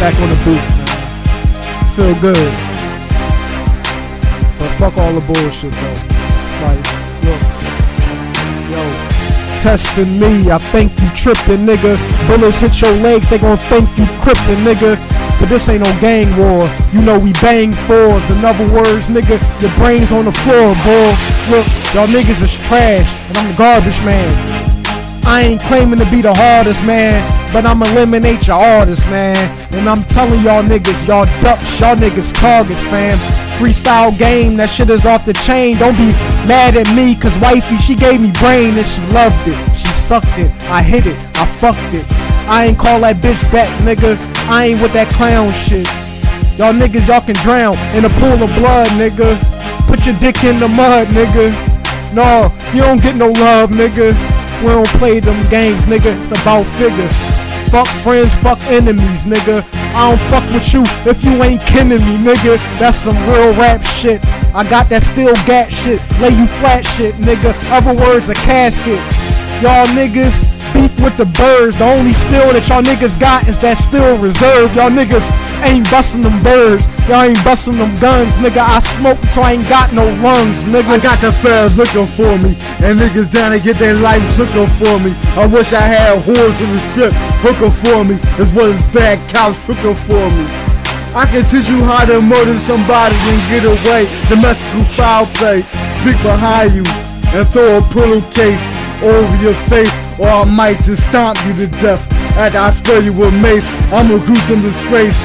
Back on the booth. Feel good. But fuck all the bullshit though. It's like, look, yo, testing me. I think you tripping, nigga. Bullets hit your legs, they gon' think you crippin', nigga. But this ain't no gang war. You know we bang fours. In other words, nigga, your brains on the floor, boy. Look, y'all niggas is trash, and I'm the garbage man. I ain't claiming to be the hardest man, but I'm eliminate your artists, man. And I'm telling y'all niggas, y'all ducks, y'all niggas targets, fam. Freestyle game, that shit is off the chain. Don't be mad at me, cause wifey, she gave me brain and she loved it. She sucked it, I hit it, I fucked it. I ain't call that bitch back, nigga. I ain't with that clown shit. Y'all niggas, y'all can drown in a pool of blood, nigga. Put your dick in the mud, nigga. No, you don't get no love, nigga. We don't play them games, nigga. It's about figures. Fuck friends, fuck enemies, nigga. I don't fuck with you if you ain't kidding me, nigga. That's some real rap shit. I got that still gat shit, lay you flat shit, nigga. Other words, a casket. Y'all niggas beef with the birds. The only steel that y'all niggas got is that steel reserve. Y'all niggas ain't busting them birds. Y'all ain't busting them guns, nigga. I smoke so I ain't got no lungs, nigga. I got the feds looking for me, and niggas down to get their life looking for me. I wish I had whores in the strip hooking for me, as well as bad cows cooking for me. I can teach you how to murder somebody and get away. Domestic foul play, sneak behind you and throw a pillowcase over your face, or I might just stomp you to death. After I spray you with mace, I'ma a gruesome disgrace.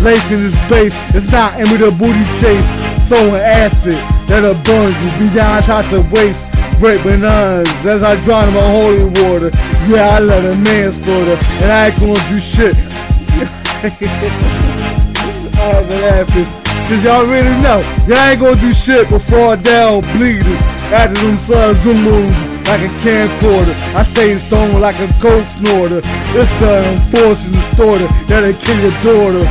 Lace in his base, it's not in with a booty chase. Throwing acid that'll burn you, Beyond the waist. Break bananas as I drown in my holy water. Yeah, I let a man slaughter, and I ain't gonna do shit. I've been laughing. Cause y'all really know, y'all ain't gonna do shit but fall down bleeding. After them slugs zoom move like a camcorder. I stay stone like a coke snorter. It's the enforcing distorter that'll kill your daughter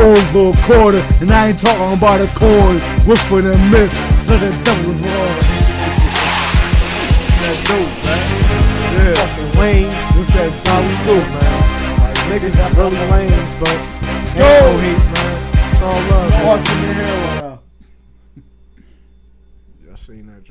over a quarter. And I ain't talking about a coin. Whisper the myth to the devil's heart. that dope, man. Yeah, Fucking lanes. it's that how we do, man. Like, niggas got really lanes, but ain't Yo. no hate, man. It's all love. Walking the hell out. I seen that.